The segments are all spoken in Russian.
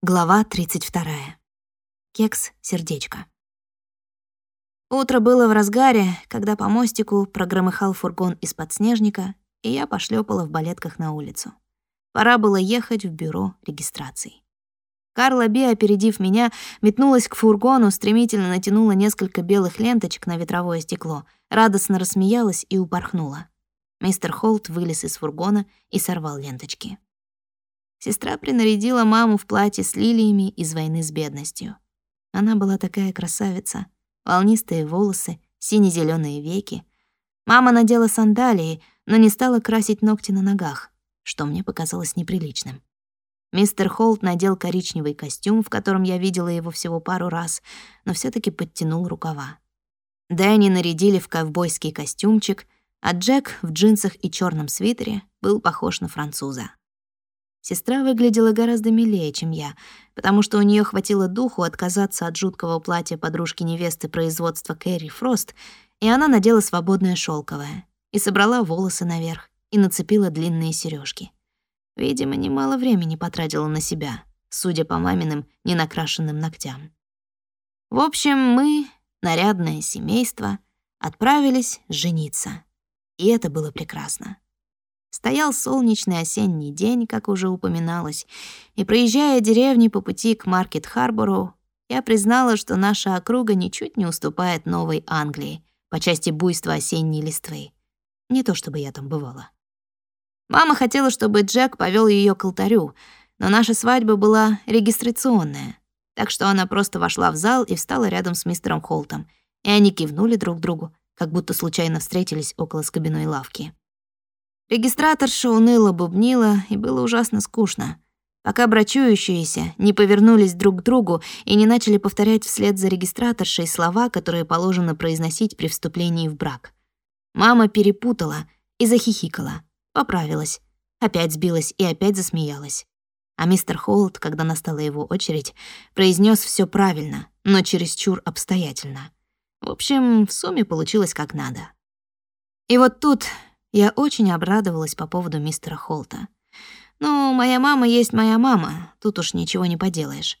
Глава 32. Кекс-сердечко. Утро было в разгаре, когда по мостику прогромыхал фургон из подснежника, и я пошлепала в балетках на улицу. Пора было ехать в бюро регистрации. Карла Би, опередив меня, метнулась к фургону, стремительно натянула несколько белых ленточек на ветровое стекло, радостно рассмеялась и упорхнула. Мистер Холт вылез из фургона и сорвал ленточки. Сестра принарядила маму в платье с лилиями из войны с бедностью. Она была такая красавица. Волнистые волосы, сине зеленые веки. Мама надела сандалии, но не стала красить ногти на ногах, что мне показалось неприличным. Мистер Холт надел коричневый костюм, в котором я видела его всего пару раз, но все таки подтянул рукава. Дэнни нарядили в ковбойский костюмчик, а Джек в джинсах и черном свитере был похож на француза. Сестра выглядела гораздо милее, чем я, потому что у нее хватило духу отказаться от жуткого платья подружки невесты производства Кэрри Фрост, и она надела свободное шелковое и собрала волосы наверх и нацепила длинные сережки. Видимо, немало времени потратила на себя, судя по маминым ненакрашенным ногтям. В общем, мы, нарядное семейство, отправились жениться. И это было прекрасно. Стоял солнечный осенний день, как уже упоминалось, и, проезжая деревни по пути к Маркет-Харбору, я признала, что наша округа ничуть не уступает Новой Англии по части буйства осенней листвы. Не то чтобы я там бывала. Мама хотела, чтобы Джек повел ее к алтарю, но наша свадьба была регистрационная, так что она просто вошла в зал и встала рядом с мистером Холтом, и они кивнули друг другу, как будто случайно встретились около скобяной лавки. Регистраторша уныло бубнила, и было ужасно скучно, пока брачующиеся не повернулись друг к другу и не начали повторять вслед за регистраторшей слова, которые положено произносить при вступлении в брак. Мама перепутала и захихикала, поправилась, опять сбилась и опять засмеялась. А мистер Холт, когда настала его очередь, произнес все правильно, но чересчур обстоятельно. В общем, в сумме получилось как надо. И вот тут я очень обрадовалась по поводу мистера Холта. Ну, моя мама есть моя мама, тут уж ничего не поделаешь.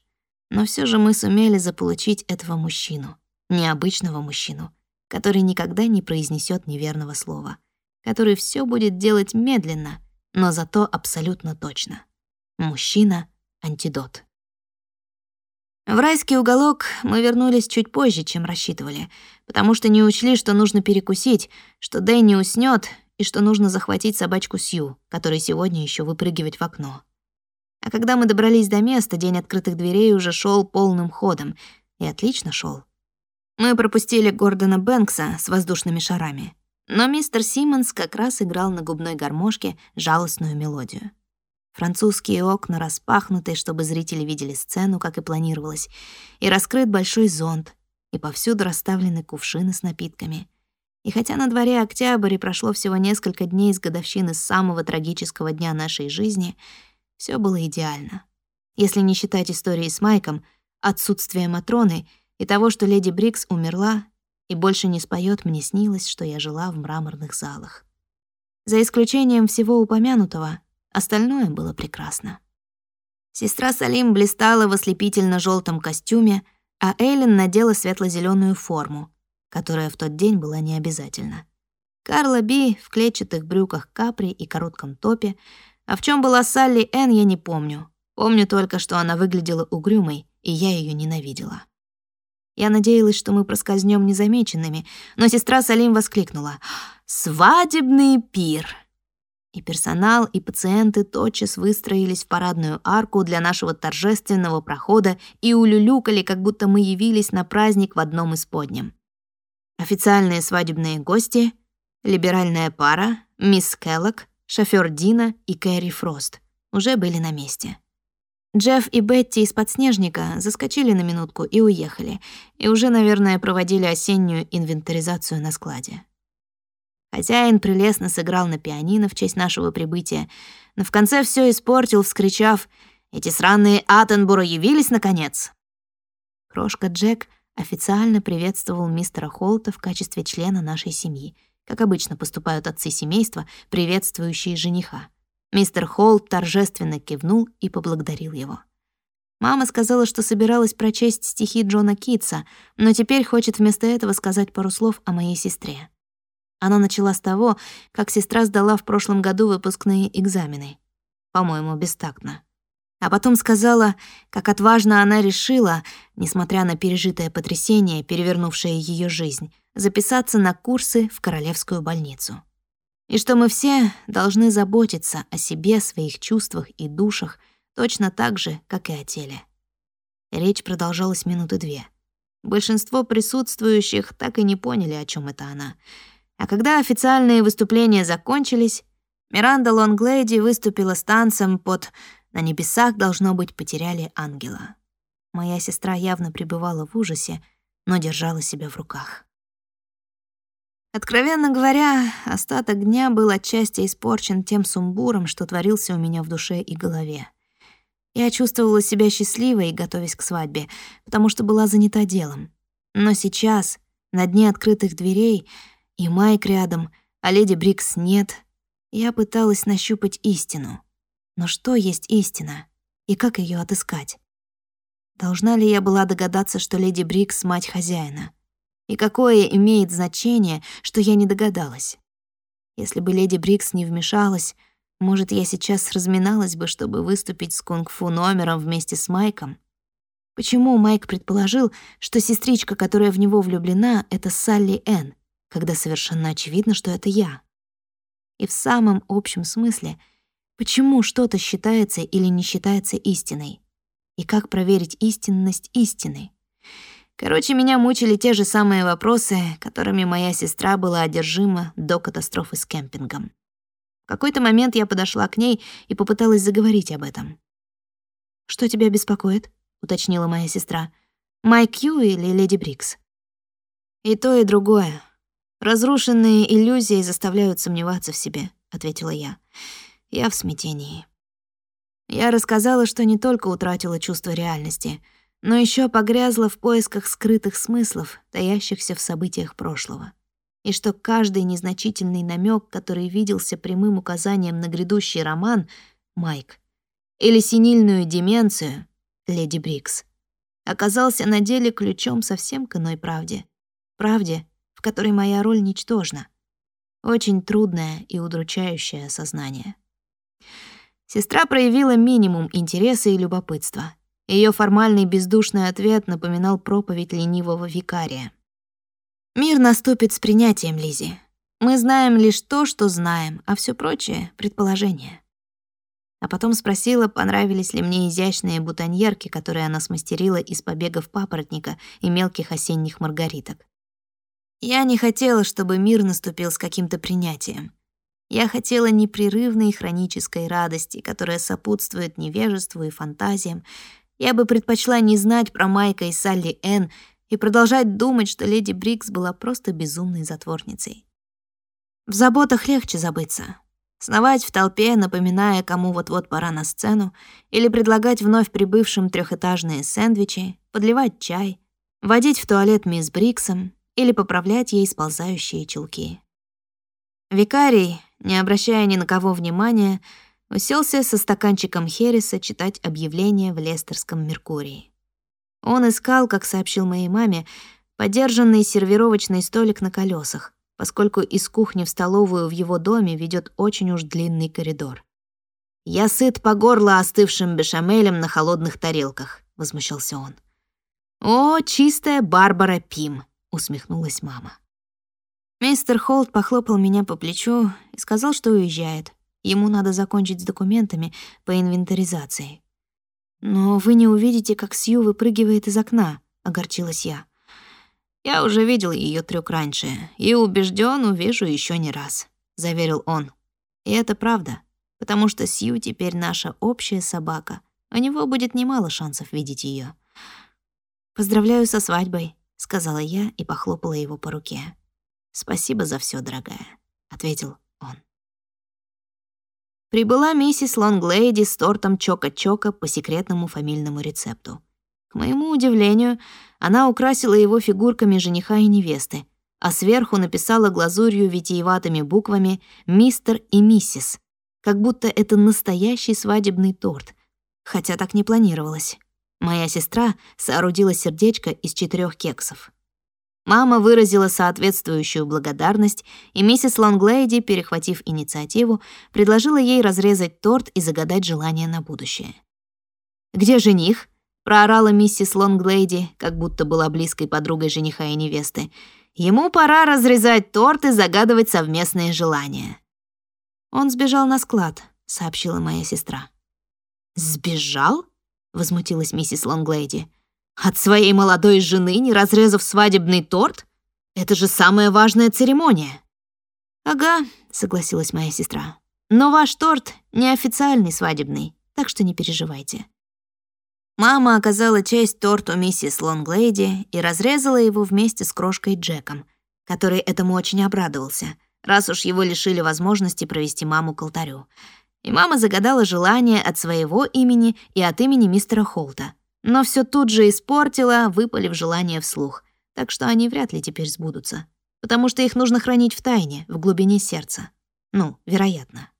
Но все же мы сумели заполучить этого мужчину, необычного мужчину, который никогда не произнесет неверного слова, который все будет делать медленно, но зато абсолютно точно. Мужчина — антидот. В райский уголок мы вернулись чуть позже, чем рассчитывали, потому что не учли, что нужно перекусить, что Дэнни уснет, и что нужно захватить собачку Сью, которой сегодня еще выпрыгивать в окно. А когда мы добрались до места, день открытых дверей уже шел полным ходом, и отлично шел. Мы пропустили Гордона Бэнкса с воздушными шарами, но мистер Симмонс как раз играл на губной гармошке жалостную мелодию. Французские окна распахнуты, чтобы зрители видели сцену, как и планировалось, и раскрыт большой зонт, и повсюду расставлены кувшины с напитками — и хотя на дворе октябрь и прошло всего несколько дней с годовщины самого трагического дня нашей жизни, все было идеально. Если не считать истории с Майком, отсутствия Матроны и того, что леди Брикс умерла и больше не споет, мне снилось, что я жила в мраморных залах. За исключением всего упомянутого, остальное было прекрасно. Сестра Салим блистала в ослепительно желтом костюме, а Эйлин надела светло зеленую форму — которая в тот день была необязательна. Карла Би в клетчатых брюках капри и коротком топе, а в чем была Салли Энн, я не помню. Помню только, что она выглядела угрюмой, и я ее ненавидела. Я надеялась, что мы проскользнем незамеченными, но сестра Салим воскликнула «Свадебный пир!» И персонал, и пациенты тотчас выстроились в парадную арку для нашего торжественного прохода и улюлюкали, как будто мы явились на праздник в одном из подням. Официальные свадебные гости, либеральная пара, мисс Келлок, шофёр Дина и Кэрри Фрост уже были на месте. Джефф и Бетти из «Подснежника» заскочили на минутку и уехали, и уже, наверное, проводили осеннюю инвентаризацию на складе. Хозяин прелестно сыграл на пианино в честь нашего прибытия, но в конце все испортил, вскричав «Эти сраные Аттенборо явились, наконец!» Крошка Джек официально приветствовал мистера Холта в качестве члена нашей семьи, как обычно поступают отцы семейства, приветствующие жениха. Мистер Холт торжественно кивнул и поблагодарил его. Мама сказала, что собиралась прочесть стихи Джона Китса, но теперь хочет вместо этого сказать пару слов о моей сестре. Она начала с того, как сестра сдала в прошлом году выпускные экзамены. По-моему, бестактно. А потом сказала, как отважно она решила, несмотря на пережитое потрясение, перевернувшее ее жизнь, записаться на курсы в Королевскую больницу. И что мы все должны заботиться о себе, своих чувствах и душах точно так же, как и о теле. Речь продолжалась минуты две. Большинство присутствующих так и не поняли, о чем это она. А когда официальные выступления закончились, Миранда Лонглейди выступила с танцем под «На небесах, должно быть, потеряли ангела». Моя сестра явно пребывала в ужасе, но держала себя в руках. Откровенно говоря, остаток дня был отчасти испорчен тем сумбуром, что творился у меня в душе и голове. Я чувствовала себя счастливой, готовясь к свадьбе, потому что была занята делом. Но сейчас, на дне открытых дверей, и Майк рядом, а леди Брикс нет, я пыталась нащупать истину. Но что есть истина? И как ее отыскать? Должна ли я была догадаться, что леди Брикс — мать хозяина? И какое имеет значение, что я не догадалась? Если бы леди Брикс не вмешалась, может, я сейчас разминалась бы, чтобы выступить с кунг-фу номером вместе с Майком? Почему Майк предположил, что сестричка, которая в него влюблена, это Салли Энн, когда совершенно очевидно, что это я? И в самом общем смысле, почему что-то считается или не считается истиной? И как проверить истинность истины? Короче, меня мучили те же самые вопросы, которыми моя сестра была одержима до катастрофы с кемпингом. В какой-то момент я подошла к ней и попыталась заговорить об этом. «Что тебя беспокоит?» — уточнила моя сестра. «Майк Ю или Леди Брикс?» «И то, и другое. Разрушенные иллюзии заставляют сомневаться в себе», — ответила я. «Я в смятении». Я рассказала, что не только утратила чувство реальности — но еще погрязла в поисках скрытых смыслов, таящихся в событиях прошлого. И что каждый незначительный намек, который виделся прямым указанием на грядущий роман Майк или синильную деменцию Леди Брикс, оказался на деле ключом совсем к иной правде. Правде, в которой моя роль ничтожна. Очень трудное и удручающее осознание. Сестра проявила минимум интереса и любопытства — ее формальный бездушный ответ напоминал проповедь ленивого викария. «Мир наступит с принятием, Лизи. Мы знаем лишь то, что знаем, а все прочее — предположение». А потом спросила, понравились ли мне изящные бутоньерки, которые она смастерила из побегов папоротника и мелких осенних маргариток. Я не хотела, чтобы мир наступил с каким-то принятием. Я хотела непрерывной хронической радости, которая сопутствует невежеству и фантазиям, я бы предпочла не знать про Майка и Салли Энн и продолжать думать, что леди Брикс была просто безумной затворницей. В заботах легче забыться. Сновать в толпе, напоминая, кому вот-вот пора на сцену, или предлагать вновь прибывшим трехэтажные сэндвичи, подливать чай, водить в туалет мисс Бриксом или поправлять ей сползающие чулки. Викарий, не обращая ни на кого внимания, уселся со стаканчиком Хереса читать объявление в Лестерском Меркурии. Он искал, как сообщил моей маме, подержанный сервировочный столик на колесах, поскольку из кухни в столовую в его доме ведет очень уж длинный коридор. «Я сыт по горло остывшим бешамелем на холодных тарелках», — возмущался он. «О, чистая Барбара Пим», — усмехнулась мама. Мистер Холт похлопал меня по плечу и сказал, что уезжает, Ему надо закончить с документами по инвентаризации. «Но вы не увидите, как Сью выпрыгивает из окна», — огорчилась я. «Я уже видел ее трюк раньше и убежден, увижу еще не раз», — заверил он. «И это правда, потому что Сью теперь наша общая собака. У него будет немало шансов видеть ее. «Поздравляю со свадьбой», — сказала я и похлопала его по руке. «Спасибо за все, дорогая», — ответил он прибыла миссис Лонглейди с тортом Чока-Чока по секретному фамильному рецепту. К моему удивлению, она украсила его фигурками жениха и невесты, а сверху написала глазурью витиеватыми буквами «Мистер» и «Миссис», как будто это настоящий свадебный торт, хотя так не планировалось. Моя сестра соорудила сердечко из четырех кексов. Мама выразила соответствующую благодарность, и миссис Лонглейди, перехватив инициативу, предложила ей разрезать торт и загадать желание на будущее. «Где жених?» — проорала миссис Лонглейди, как будто была близкой подругой жениха и невесты. «Ему пора разрезать торт и загадывать совместные желания». «Он сбежал на склад», — сообщила моя сестра. «Сбежал?» — возмутилась миссис Лонглейди. От своей молодой жены, не разрезав свадебный торт? Это же самая важная церемония. Ага, согласилась моя сестра. Но ваш торт неофициальный свадебный, так что не переживайте. Мама оказала честь торту миссис Лонглейди и разрезала его вместе с крошкой Джеком, который этому очень обрадовался, раз уж его лишили возможности провести маму к алтарю. И мама загадала желание от своего имени и от имени мистера Холта — но все тут же испортила, выпалив желание вслух. Так что они вряд ли теперь сбудутся. Потому что их нужно хранить в тайне, в глубине сердца. Ну, вероятно.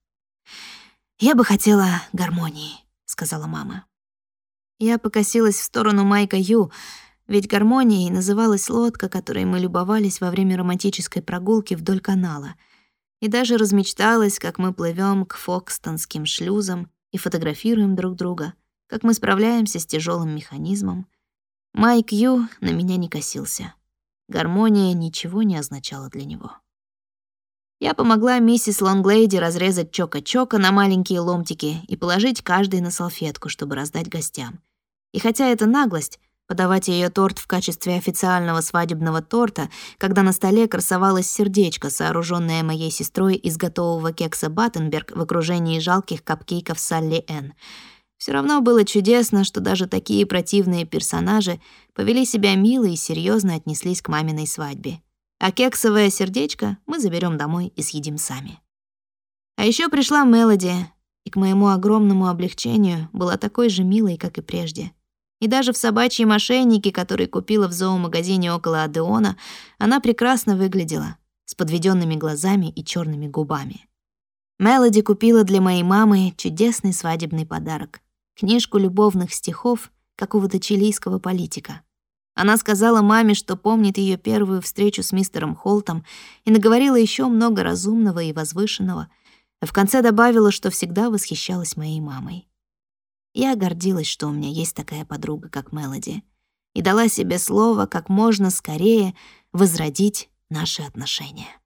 «Я бы хотела гармонии», — сказала мама. Я покосилась в сторону Майка Ю, ведь гармонией называлась лодка, которой мы любовались во время романтической прогулки вдоль канала, и даже размечталась, как мы плывем к Фокстонским шлюзам и фотографируем друг друга — как мы справляемся с тяжелым механизмом. Майк Ю на меня не косился. Гармония ничего не означала для него. Я помогла миссис Лонглейди разрезать чока-чока на маленькие ломтики и положить каждый на салфетку, чтобы раздать гостям. И хотя это наглость, подавать ее торт в качестве официального свадебного торта, когда на столе красовалось сердечко, сооруженное моей сестрой из готового кекса Баттенберг в окружении жалких капкейков Салли Энн, все равно было чудесно, что даже такие противные персонажи повели себя мило и серьезно отнеслись к маминой свадьбе. А кексовое сердечко мы заберем домой и съедим сами. А еще пришла Мелоди, и к моему огромному облегчению была такой же милой, как и прежде. И даже в собачьем ошейнике, который купила в зоомагазине около Адеона, она прекрасно выглядела, с подведенными глазами и черными губами. Мелоди купила для моей мамы чудесный свадебный подарок — книжку любовных стихов какого-то чилийского политика. Она сказала маме, что помнит ее первую встречу с мистером Холтом и наговорила еще много разумного и возвышенного, а в конце добавила, что всегда восхищалась моей мамой. Я гордилась, что у меня есть такая подруга, как Мелоди, и дала себе слово как можно скорее возродить наши отношения.